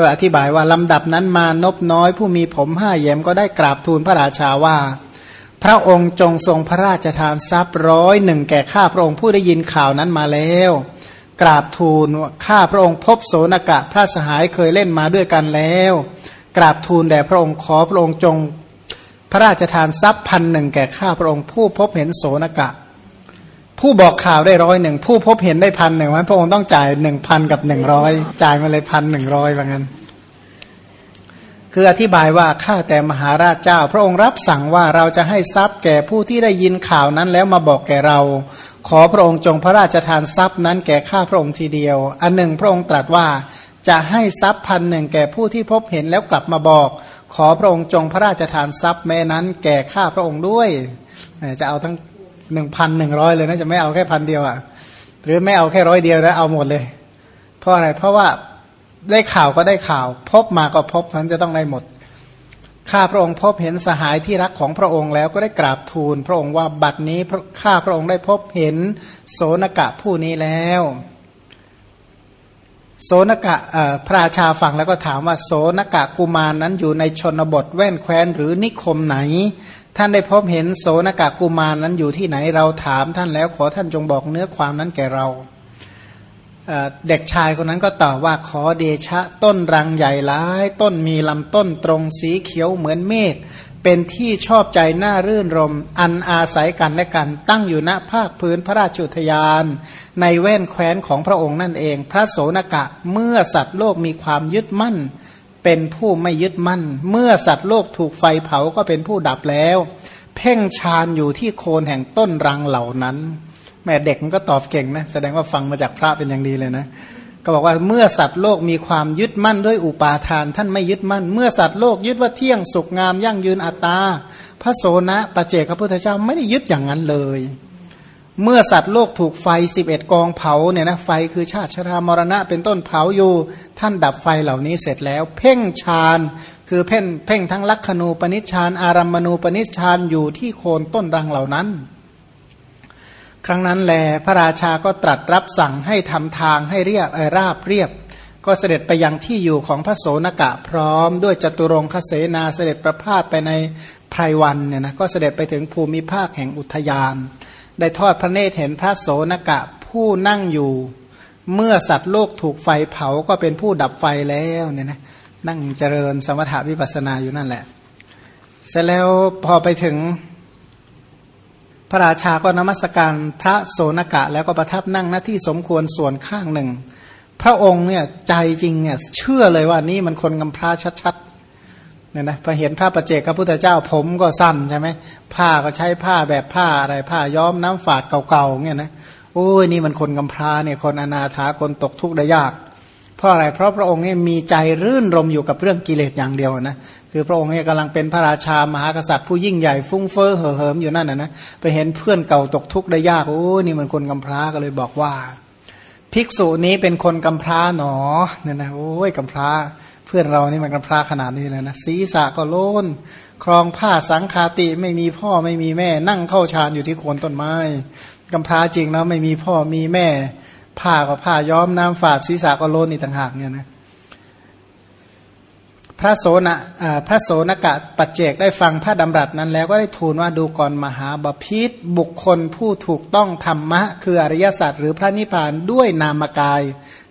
ก็อธิบายว่าลำดับนั้นมานบน้อยผู้มีผมห้าแยมก็ได้กราบทูลพระราชาว่า พระองค์จงทรงพระราชทานทรัพย์ร้อยหนึ่งแก่ข้าพระองค์ผู้ได้ยินข่าวนั้นมาแล้ว กราบทูลข้าพระองค์พบโสนกะพระสหายเคยเล่นมาด้วยกันแล้ว กราบทูลแด่พระองค์ขอพระองค์จง พระราชทานทรัพย์พันหนึ่งแก่ข้าพระองค์ผู้พบเห็นโสนกะ ผู้บอกข่าวได้ร้อยหนึ่งผู้พบเห็นได้พันหนึ่งวันพระองค์ต้องจ่ายหนึ่งพันกับหนึ่งร้อยจ่ายมาเลยพันหนึ่งร้อยว่างั้น คืออธิบายว่าข้าแต่มหาราชเจ้า พระองค์รับสั่งว่าเราจะให้ทรัพย์แก่ผู้ที่ได้ยินข่าวนั้นแล้วมาบอกแก่เรา ขอพระองค์จงพระราชทานทรัพย์นั้นแก่ข้าพระองค์ทีเดียว อันหนึ่งพระองค์ตรัสว่าจะให้ทรัพย์พันหนึ่งแก่ผู้ที่พบเห็นแล้วกลับมาบอก ขอพระองค์จงพระราชทานทรัพย์แม้นั้นแก่ข้าพระองค์ด้วยจะเอาทั้ง หนึ่งพันหนึ่งร้อยเลยนะจะไม่เอาแค่พันเดียวอะ หรือไม่เอาแค่ร้อยเดียวแล้วเอาหมดเลย เพราะอะไรเพราะว่าได้ข่าวก็ได้ข่าว พบมาก็พบนั้นจะต้องได้หมดข้าพระองค์พบเห็นสหายที่รักของพระองค์แล้วก็ได้กราบทูล พระองค์ว่าบัดนี้ข้าพระองค์ได้พบเห็นโสนกะผู้นี้แล้ว โสนกะพระราชาฟังแล้วก็ถามว่าโสนกะกุมารนนั้นอยู่ในชนบทแว่นแคว้นหรือนิคมไหน ท่านได้พบเห็นโสนกะกุมารนนั้นอยู่ที่ไหนเราถามท่านแล้วขอท่านจงบอกเนื้อความนั้นแก่เราเด็กชายคนนั้นก็ตอบว่าขอเดชะต้นรังใหญ่หลาย ต้นมีลำต้นตรงสีเขียวเหมือนเมฆเป็นที่ชอบใจน่ารื่นรม อันอาศัยกันและกัน ตั้งอยู่ณภาคพื้นพระราชุทยาน ในแว่นแคว้นของพระองค์นั่นเอง พระโสนกะเมื่อสัตว์โลกมีความยึดมั่น เป็นผู้ไม่ยึดมั่น เมื่อสัตว์โลกถูกไฟเผาก็เป็นผู้ดับแล้ว เพ่งชานอยู่ที่โคนแห่งต้นรังเหล่านั้นแม่เด็กมันก็ตอบเก่งนะ แสดงว่าฟังมาจากพระเป็นอย่างดีเลยนะ ก็บอกว่าเมื่อสัตว์โลกมีความยึดมั่นด้วยอุปาทาน ท่านไม่ยึดมั่น เมื่อสัตว์โลกยึดว่าเที่ยงสุขงามยั่งยืนอัตตาพระโสนะปเจกพระพุทธเจ้าไม่ได้ยึดอย่างนั้นเลย เมื่อสัตว์โลกถูกไฟสิบเอ็ดกองเผาเนี่ยนะไฟคือชาติชรามรณะ เป็นต้นเผาอยู่ ท่านดับไฟเหล่านี้เสร็จแล้ว เพ่งฌานคือเพ่งเพ่งทั้งลักขณูปนิชฌานอารัมมณูปนิชฌานอยู่ที่โคนต้นรังเหล่านั้น ครั้งนั้นแลพระราชาก็ตรัสรับสั่งให้ทำทางให้เรียบราบเรียบ ก็เสด็จไปยังที่อยู่ของพระโสนกะพร้อมด้วยจตุรงคเสนาเสด็จประพาสไปในไพรวันเนี่ยนะก็เสด็จไปถึงภูมิภาคแห่งอุทยาน ได้ทอดพระเนตรเห็นพระโสนกะผู้นั่งอยู่ เมื่อสัตว์โลกถูกไฟเผาก็เป็นผู้ดับไฟแล้วเนี่ยนะนั่งเจริญสมถะวิปัสนาอยู่นั่นแหละ เสร็จแล้วพอไปถึงพระราชาก็นมัสการพระโสนกะแล้วก็ประทับนั่งหน้าที่สมควรส่วนข้างหนึ่ง พระองค์เนี่ยใจจริงเนี่ยเชื่อเลยว่านี่มันคนกำพร้าชัดๆ เนี่ยนะพอเห็นพระประเจกพระพุทธเจ้าผมก็สั้นใช่ไหมผ้าก็ใช้ผ้าแบบผ้าอะไรผ้าย้อมน้ำฝาดเก่าๆเนี่ยนะโอ้ยนี่มันคนกำพร้าเนี่ยคนอนาถาคนตกทุกข์ได้ยาก เพราะอะไรเพราะพระองค์เนี่ยมีใจรื่นรมอยู่กับเรื่องกิเลสอย่างเดียวนะคือพระองค์เนี่ยกำลังเป็นพระราชามหากษัตริย์ผู้ยิ่งใหญ่ฟุ้งเฟ้อเห่อเหิมอยู่นั่นนะนะไปเห็นเพื่อนเก่าตกทุกข์ได้ยากโอ้ยนี่มันคนกำพร้าก็เลยบอกว่า ภิกษุนี้เป็นคนกำพร้าหนอเนี่ยนะโอ้ยกำพร้า เพื่อนเรานี่มันกำพร้าขนาดนี้เลยนะศีรษะก็โลนครองผ้าสังคาติไม่มีพ่อไม่มีแม่ นั่งเข้าฌานอยู่ที่โคนต้นไม้กำพร้าจริงนะไม่มีพ่อมีแม่ ผ้าก็ผ้าย้อมน้ำฝาดศีรษะก็โลนอีกต่างหากเนี่ยนะพระโสนะพระโสนกะปัจเจกได้ฟังพระดำรัสนั้นแล้วก็ได้ทูลว่าดูก่อนมหาบาพิษบุคคลผู้ถูกต้องธรรมะ คืออริยสัจหรือพระนิพพานด้วยนามกาย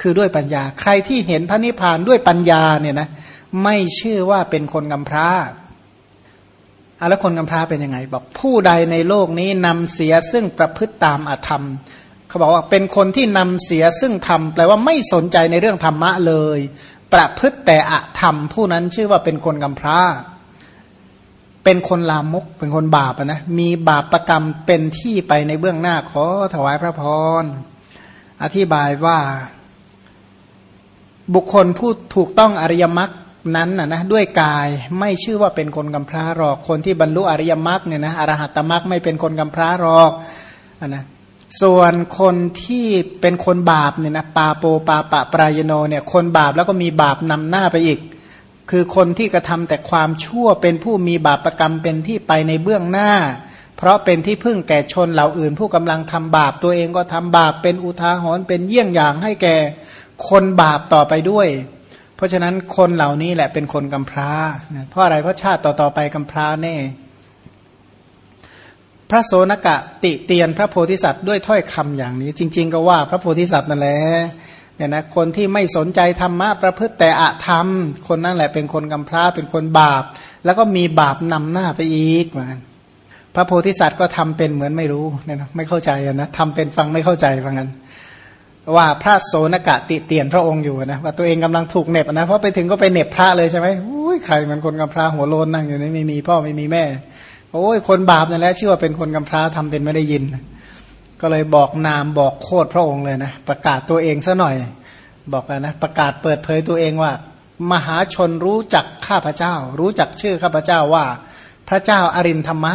คือด้วยปัญญา ใครที่เห็นพระนิพพานด้วยปัญญาเนี่ยนะไม่ชื่อว่าเป็นคนกำพร้าอะแล้วคนกำพร้าเป็นยังไง บอกผู้ใดในโลกนี้นำเสียซึ่งประพฤติตามอธรรม เขาบอกว่าเป็นคนที่นำเสียซึ่งทำแปลว่าไม่สนใจในเรื่องธรรมะเลย ประพฤติแต่อธรรม ผู้นั้นชื่อว่าเป็นคนกำพร้า เป็นคนลามกเป็นคนบาปนะมีบาปประกรรมเป็นที่ไปในเบื้องหน้าขอถวายพระพรอธิบายว่า บุคคลผู้ถูกต้องอริยมรรคนั้นนะนะด้วยกายไม่ชื่อว่าเป็นคนกำพร้าหรอก คนที่บรรลุอริยมรรคเนี่ยนะอรหัตมรรคไม่เป็นคนกำพร้าหรอกอนะส่วนคนที่เป็นคนบาปเนี่ยนะปาโปปาปะปรายโนเนี่ยคนบาปแล้วก็มีบาปนำหน้าไปอีก คือคนที่กระทาแต่ความชั่วเป็นผู้มีบาปรกรรมเป็นที่ไปในเบื้องหน้า เพราะเป็นที่พึ่งแก่ชนเหล่าอื่น ผู้กำลังทำบาปตัวเองก็ทำบาปเป็นอุทาหรณ์เป็นเยี่ยงอย่างให้แก่ คนบาปต่อไปด้วย เพราะฉะนั้นคนเหล่านี้แหละเป็นคนกำพร้าเพราะอะไรเพราะชาติต่อๆไปกำพร้าแน่ พระโสนกะติเตียนพระโพธิสัตว์ด้วยถ้อยคำอย่างนี้ จริง ๆ ก็ว่าพระโพธิสัตว์นั่นแหละเนี่ยนะคนที่ไม่สนใจธรรมะประพฤติแต่อธรรม คนนั่นแหละเป็นคนกำพร้าเป็นคนบาป แล้วก็มีบาปนำหน้าไปอีกเหมือนกันพระโพธิสัตว์ก็ทำเป็นเหมือนไม่รู้เนี่ยนะไม่เข้าใจนะทำเป็นฟังไม่เข้าใจว่างั้น ว่าพระโสนกะติเตียนพระองค์อยู่นะว่าตัวเองกำลังถูกเน็บนะเพราะไปถึงก็ไปเน็บพระเลยใช่ไหมอุ้ยใครมันคนกำพร้าหัวโลนนั่งอยู่นี่ไม่มีพ่อไม่มีแม่ โอ้ยคนบาปนั่นแหละชื่อว่าเป็นคนกำพร้าทำเป็นไม่ได้ยิน ก็เลยบอกนามบอกโคดพระองค์เลยนะประกาศตัวเองซะหน่อย บอกนะประกาศเปิดเผยตัวเองว่า มหาชนรู้จักข้าพเจ้า รู้จักชื่อข้าพเจ้าว่า พระเจ้าอารินธรรมะ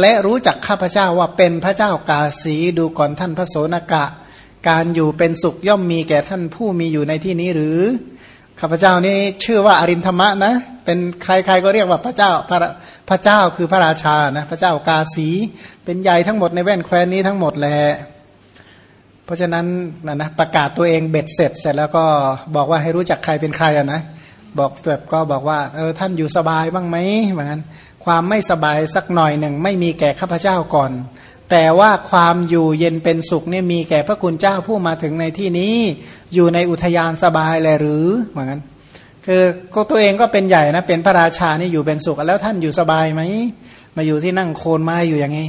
และรู้จักข้าพเจ้าว่าเป็นพระเจ้ากาสีดูก่อนท่านพระโสนกะ การอยู่เป็นสุขย่อมมีแก่ท่านผู้มีอยู่ในที่นี้หรือข้าพเจ้านี่ชื่อว่าอรินธรรมะนะ เป็นใครๆก็เรียกว่าพระเจ้าพระพระเจ้าคือพระราชานะพระเจ้ากาสี เป็นใหญ่ทั้งหมดในแว่นแคว้นนี้ทั้งหมดแหละเพราะฉะนั้นนะนะประกาศตัวเองเบ็ดเสร็จ เสร็จแล้วก็บอกว่าให้รู้จักใครเป็นใครอะนะบอกแบบก็บอกว่าเออท่านอยู่สบายบ้างไหมเหมือนกันความไม่สบายสักหน่อยหนึ่งไม่มีแก่ข้าพเจ้าก่อน แต่ว่าความอยู่เย็นเป็นสุขเนี่ยมีแก่พระคุณเจ้าผู้มาถึงในที่นี้ อยู่ในอุทยานสบายเลยหรือเหมือนกันคือก็ตัวเองก็เป็นใหญ่นะเป็นพระราชานี่อยู่เป็นสุขแล้วท่านอยู่สบายไหมมาอยู่ที่นั่งโคนไม้อยู่อย่างนี้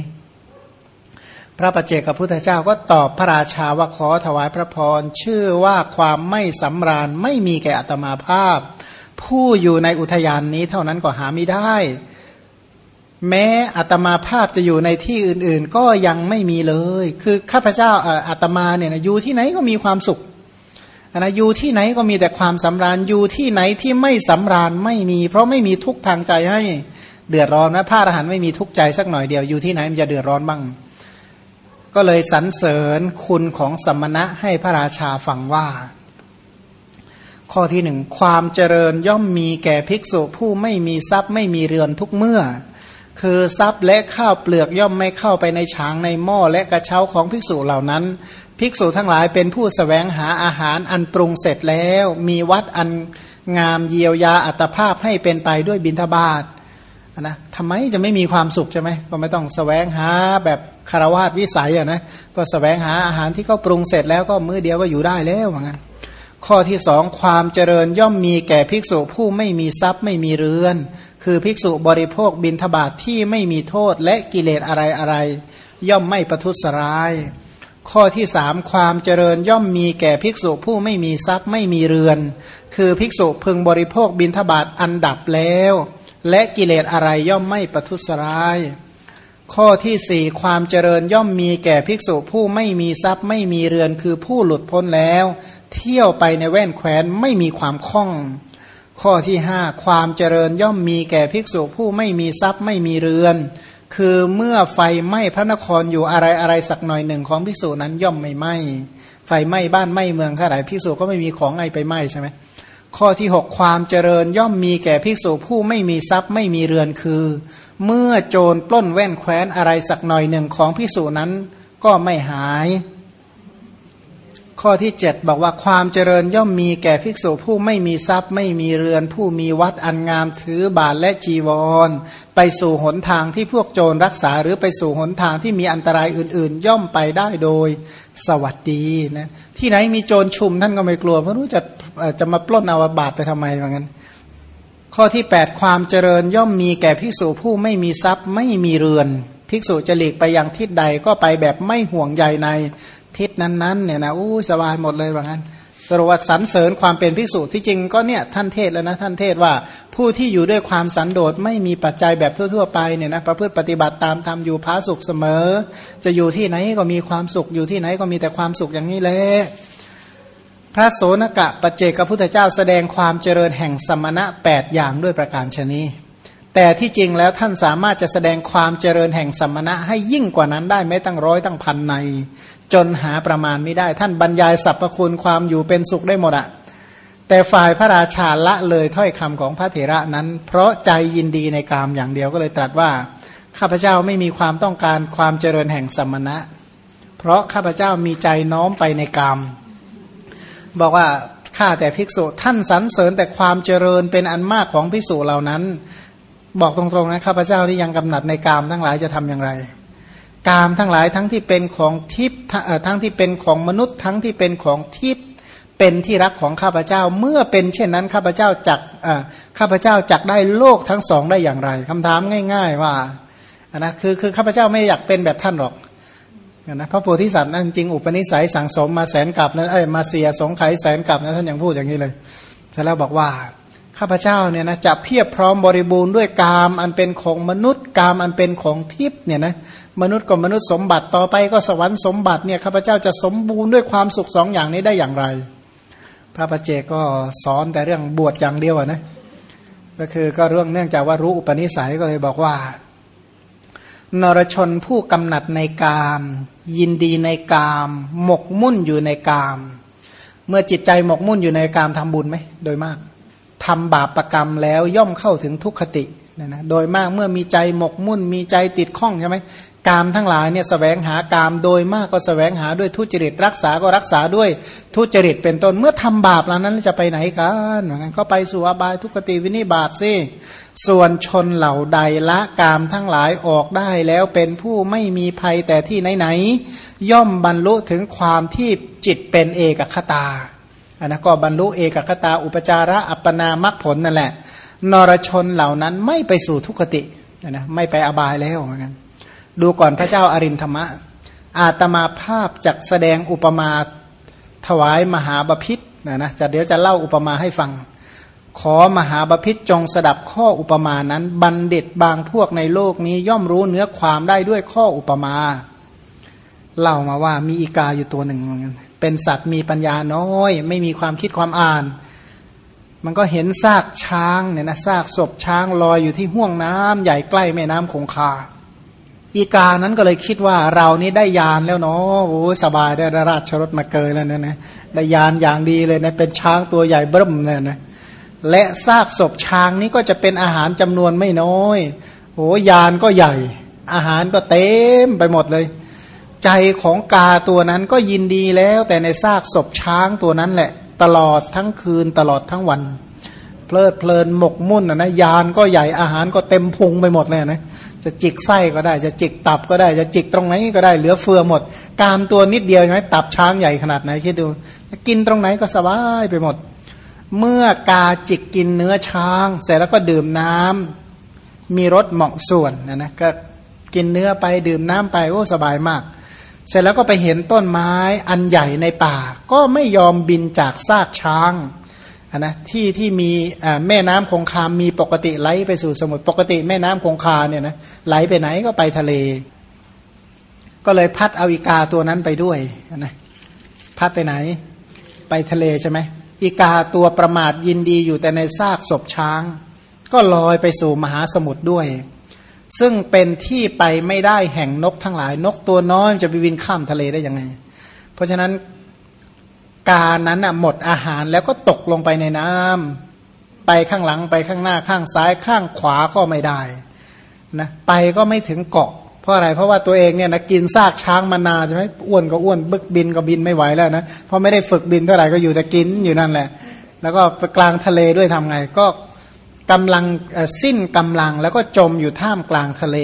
พระประเจกับพุทธเจ้าก็ตอบพระราชาว่าขอถวายพระพรชื่อว่าความไม่สำราญไม่มีแก่อัตมาภาพ ผู้อยู่ในอุทยานนี้เท่านั้นก็หาไม่ได้ แม้อัตมาภาพจะอยู่ในที่อื่น ๆ ก็ยังไม่มีเลย คือข้าพเจ้าอัตมาเนี่ยนะอยู่ที่ไหนก็มีความสุขนะอยู่ที่ไหนก็มีแต่ความสำราญอยู่ที่ไหนที่ไม่สำราญไม่มี เพราะไม่มีทุกทางใจให้เดือดร้อนนะพระอรหันต์ไม่มีทุกใจสักหน่อยเดียวอยู่ที่ไหนมันจะเดือดร้อนบ้าง ก็เลยสรรเสริญคุณของสมณะให้พระราชาฟังว่า ข้อที่หนึ่งความเจริญย่อมมีแก่ภิกษุผู้ไม่มีทรัพย์ไม่มีเรือนทุกเมื่อ คือทรัพย์และข้าวเปลือกย่อมไม่เข้าไปในฉางในหม้อและกระเช้าของภิกษุเหล่านั้น ภิกษุทั้งหลายเป็นผู้สแสวงหาอาหารอันปรุงเสร็จแล้ว มีวัดอันงามเยียวยาอัตภาพให้เป็นไปด้วยบิณฑบาตนะทำไมจะไม่มีความสุขใช่ไหมก็ไม่ต้องสแสวงหาแบบคารวาสวิสัยอะนะก็สแสวงหาอาหารที่เขาปรุงเสร็จแล้วก็มื้อเดียวก็อยู่ได้แล้วว่างั้นข้อที่สองความเจริญย่อมมีแก่ภิกษุผู้ไม่มีทรัพย์ไม่มีเรือน คือภิกษุบริโภคบินทบาทที่ไม่มีโทษและกิเลสอะไรอะไร ย่อมไม่ประทุษร้าย ข้อที่สามความเจริญย่อมมีแก่ภิกษุผู้ไม่มีทรัพย์ไม่มีเรือน คือภิกษุพึงบริโภคบินทบาทอันดับแล้ว และกิเลสอะไรย่อมไม่ประทุษร้าย ข้อที่สี่ความเจริญย่อมมีแก่ภิกษุผู้ไม่มีทรัพย์ไม่มีเรือน คือผู้หลุดพ้นแล้ว เที่ยวไปในแว่นแคว้นไม่มีความคล่อง ข้อที่ห้าความเจริญย่อมมีแก่ภิกษุผู้ไม่มีทรัพย์ไม่มีเรือน คือเมื่อไฟไหม้พระนครอยู่อะไรอะไรสักหน่อยหนึ่งของภิกษุนั้นย่อมไม่ไหม้ไฟไหม้บ้านไหม้เมืองเท่าไหร่ภิกษุก็ไม่มีของไอไปไหม้ใช่ไหมข้อที่หกความเจริญย่อมมีแก่ภิกษุผู้ไม่มีทรัพย์ไม่มีเรือนคือ เมื่อโจรปล้นแว่นแคว้นอะไรสักหน่อยหนึ่งของภิกษุนั้นก็ไม่หาย ข้อที่เจ็ดบอกว่าความเจริญย่อมมีแก่ภิกษุผู้ไม่มีทรัพย์ ไม่มีเรือนผู้มีวัดอันงามถือบาทและจีวร ไปสู่หนทางที่พวกโจรรักษา หรือไปสู่หนทางที่มีอันตรายอื่น ๆ ย่อมไปได้โดยสวัสดีนะที่ไหนมีโจรชุมท่านก็ไม่กลัวเพราะรู้จะจะมาปล้นเอาบาทไปทำไมเหมือนกันข้อที่ 8 ความเจริญย่อมมีแก่ภิกษุผู้ไม่มีทรัพย์ไม่มีเรือน ภิกษุจะหลีกไปยังทิศใดก็ไปแบบไม่ห่วงใยใน ทิศนั้นๆเนี่ยนะอู้สบายหมดเลยว่างั้นสรุปว่าสรรเสริญความเป็นภิกษุที่จริงก็เนี่ยท่านเทศแล้วนะท่านเทศว่าผู้ที่อยู่ด้วยความสันโดษไม่มีปัจจัยแบบทั่ว ๆ ไปเนี่ยนะประพฤติปฏิบัติตามธรรมอยู่พาสุขเสมอ จะอยู่ที่ไหนก็มีความสุขอยู่ที่ไหนก็มีแต่ความสุขอย่างนี้แหละพระโสนกะปัจเจกพุทธเจ้าแสดงความเจริญแห่งสมณะ 8 อย่างด้วยประการชนีแต่ที่จริงแล้วท่านสามารถจะแสดงความเจริญแห่งสมณะให้ยิ่งกว่านั้นได้ไม่ตั้งร้อยตั้งพันใน จนหาประมาณไม่ได้ ท่านบรรยายสรรพคุณความอยู่เป็นสุขได้หมดอะแต่ฝ่ายพระราชาละเลยถ้อยคำของพระเถระนั้น เพราะใจยินดีในกามอย่างเดียวก็เลยตรัสว่า ข้าพเจ้าไม่มีความต้องการความเจริญแห่งสมณะ เพราะข้าพเจ้ามีใจน้อมไปในกาม บอกว่าข้าแต่ภิกษุท่านสรรเสริญแต่ความเจริญเป็นอันมากของภิกษุเหล่านั้น บอกตรงๆนะข้าพเจ้าที่ยังกำหนัดในกามทั้งหลายจะทำอย่างไร กามทั้งหลายทั้งที่เป็นของทิพย์ทั้งที่เป็นของมนุษย์ทั้งที่เป็นของทิพย์เป็นที่รักของข้าพเจ้า เมื่อเป็นเช่นนั้นข้าพเจ้าจักข้าพเจ้าจักได้โลกทั้งสองได้อย่างไรคำถามง่าย ๆ ว่านะคือคือข้าพเจ้าไม่อยากเป็นแบบท่านหรอกนะพระโพธิสัตว์นั่นจริงอุปนิสัยสั่งสมมาแสนกับนั้นเอ้ยมาเสียสงไขแสนกับนะท่านยังพูดอย่างนี้เลยเสร็จแล้วบอกว่าข้าพเจ้าเนี่ยนะจะเพียบพร้อมบริบูรณ์ด้วยกามอันเป็นของมนุษย์ กามอันเป็นของทิพย์เนี่ยนะ มนุษย์กับมนุษย์สมบัติต่อไปก็สวรรค์สมบัติเนี่ยข้าพเจ้าจะสมบูรณ์ด้วยความสุขสองอย่างนี้ได้อย่างไร พระประเจก็สอนแต่เรื่องบวชอย่างเดียวนะก็คือก็เรื่องเนื่องจากว่ารู้อุปนิสัยก็เลยบอกว่า นรชนผู้กำหนัดในกาม ยินดีในกาม หมกมุ่นอยู่ในกาม เมื่อจิตใจหมกมุ่นอยู่ในกามทำบุญไหมโดยมากทำบาปประกรรมแล้วย่อมเข้าถึงทุกขตินะนะโดยมากเมื่อมีใจหมกมุ่นมีใจติดข้องใช่ไหม กามทั้งหลายเนี่ยสแสวงหากามโดยมากก็สแสวงหาด้วยทุจริต รักษาก็รักษาด้วยทุจริตเป็นต้นเมื่อทำบาปแล้วนั้นจะไปไหนกันเหมือนกันก็ไปสู่อบายทุกติวินิบาตสิส่วนชนเหล่าใดละกามทั้งหลายออกได้แล้วเป็นผู้ไม่มีภัยแต่ที่ไหนๆย่อมบรรลุถึงความที่จิตเป็นเอกคตาอันนั้นก็บรรลุเอกคตาอุปจาระอัปปนามรรคผลนั่นแหละ นรชนเหล่านั้นไม่ไปสู่ทุกตินะไม่ไปอบายแล้วเหมือนกัน ดูก่อนพระเจ้าอารินธรรมะ อาตมาภาพจักแสดงอุปมาถวายมหาบพิษนะนะจะเดี๋ยวจะเล่าอุปมาให้ฟัง ขอมหาบพิษจงสดับข้ออุปมานั้น บัณฑิตบางพวกในโลกนี้ย่อมรู้เนื้อความได้ด้วยข้ออุปมา เล่ามาว่ามีอีกาอยู่ตัวหนึ่ง เป็นสัตว์มีปัญญาน้อย ไม่มีความคิดความอ่าน มันก็เห็นซากช้างเนี่ยนะซากศพช้างลอยอยู่ที่ห่วงน้ำใหญ่ใกล้แม่น้ำคงคา อีกานั้นก็เลยคิดว่าเรานี้ได้ยานแล้วเนาะโอ้สบายได้ราชรถมาเกยแล้วนะนะได้ยานอย่างดีเลยนะเป็นช้างตัวใหญ่เบิ่มเลยนะและซากศพช้างนี้ก็จะเป็นอาหารจำนวนไม่น้อยโอ้ยานก็ใหญ่ อาหารก็เต็มไปหมดเลย ใจของกาตัวนั้นก็ยินดีแล้ว แต่ในซากศพช้างตัวนั้นแหละ ตลอดทั้งคืนตลอดทั้งวัน เพลิดเพลินหมกมุ่นนะนะยานก็ใหญ่อาหารก็เต็มพุงไปหมดเลยนะ จะจิกไส้ก็ได้ จะจิกตับก็ได้ จะจิกตรงไหนก็ได้เหลือเฟือหมด กามตัวนิดเดียวใช่ไหมตับช้างใหญ่ขนาดไหนคิดดูจะกินตรงไหนก็สบายไปหมด เมื่อกาจิกกินเนื้อช้าง เสร็จแล้วก็ดื่มน้ำมีรสเหมาะส่วนนะนะก็กินเนื้อไปดื่มน้ำไปโอ้สบายมาก เสร็จแล้วก็ไปเห็นต้นไม้อันใหญ่ในป่า ก็ไม่ยอมบินจากซากช้าง นะที่ที่มีแม่น้ำคงคามีปกติไหลไปสู่สมุทรปกติแม่น้ำคงคาเนี่ยนะไหลไปไหนก็ไปทะเล ก็เลยพัดเอาอีกาตัวนั้นไปด้วยนะพัดไปไหน ไปทะเลใช่ไหมอีกาตัวประมาทยินดีอยู่แต่ในซากศพช้าง ก็ลอยไปสู่มหาสมุทรด้วย ซึ่งเป็นที่ไปไม่ได้แห่งนกทั้งหลาย นกตัวน้อยจะไปวินข้ามทะเลได้ยังไง เพราะฉะนั้น กานั้นหมดอาหารแล้วก็ตกลงไปในน้ำไปข้างหลังไปข้างหน้าข้างซ้ายข้างขวาก็ไม่ได้นะไปก็ไม่ถึงเกาะ เพราะอะไรเพราะว่าตัวเองเนี่ยนะกินซากช้างมานานใช่ไหมอ้วนก็อ้วนบึกบินก็บินไม่ไหวแล้วนะเพราะไม่ได้ฝึกบินเท่าไหร่ก็อยู่แต่กินอยู่นั่นแหละ แล้วก็กลางทะเลด้วยทำไงก็กำลังสิ้นกำลังแล้วก็จมอยู่ท่ามกลางทะเล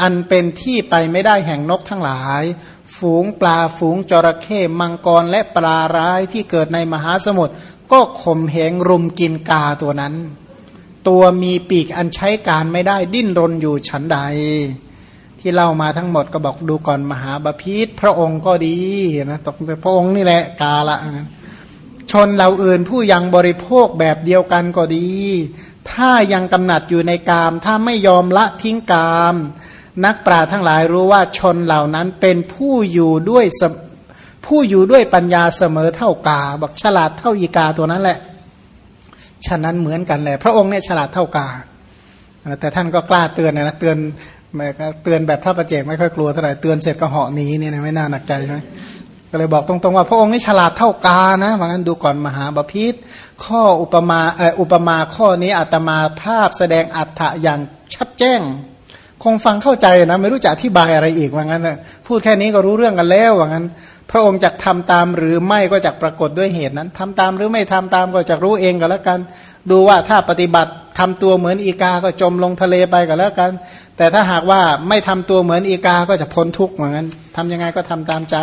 อันเป็นที่ไปไม่ได้แห่งนกทั้งหลาย ฝูงปลาฝูงจระเข้มังกรและปลาร้ายที่เกิดในมหาสมุทรก็ข่มเหงรุมกินกาตัวนั้น ตัวมีปีกอันใช้การไม่ได้ดิ้นรนอยู่ฉันใด ที่เล่ามาทั้งหมดก็บอกดูก่อนมหาบาพิษพระองค์ก็ดีนะตกพระองค์นี่แหละกาละชนเราอื่นผู้ยังบริโภคแบบเดียวกันก็ดี ถ้ายังกำหนัดอยู่ในกาม ถ้าไม่ยอมละทิ้งกาม นักปราทั้งหลายรู้ว่าชนเหล่านั้นเป็นผู้อยู่ด้วยผู้อยู่ด้วยปัญญาเสมอเท่ากาบอกฉลาดเท่าอีกาตัวนั้นแหละ ฉะนั้นเหมือนกันแหละพระองค์เนี่ยฉลาดเท่ากา แต่ท่านก็กล้าเตือนนะเตือนเตือนแบบท่าประเจกไม่ค่อยกลัวเท่าไหร่เตือนเสร็จก็เหาะหนีเนี่ยไม่น่าหนักใจใช่ไหมก็เลยบอกตรงๆว่าพระองค์นี่ฉลาดเท่ากานะว่าะงั้นดูก่อนมหาบาพิษข้ออุปมาอออุปมาข้อนี้อาตมาภาพแสดงอัฏฐะอย่างชัดแจ้ง คงฟังเข้าใจนะไม่รู้จะอธิบายอะไรอีกว่างั้นนะพูดแค่นี้ก็รู้เรื่องกันแล้วว่างั้น พระองค์จะทำตามหรือไม่ก็จะปรากฏด้วยเหตุนั้นทำตามหรือไม่ทำตามก็จะรู้เองก็แล้วกัน ดูว่าถ้าปฏิบัติทำตัวเหมือนอีกาก็จมลงทะเลไปก็แล้วกัน แต่ถ้าหากว่าไม่ทำตัวเหมือนอีกาก็จะพ้นทุกข์เหมือนกันทำยังไงก็ทำตามใจ